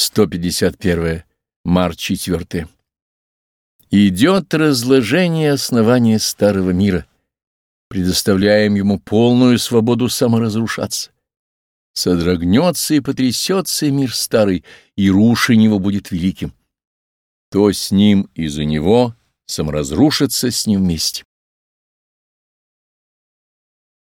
151. Март 4. Идет разложение основания старого мира. Предоставляем ему полную свободу саморазрушаться. Содрогнется и потрясется мир старый, и рушень его будет великим. То с ним и за него саморазрушится с ним вместе.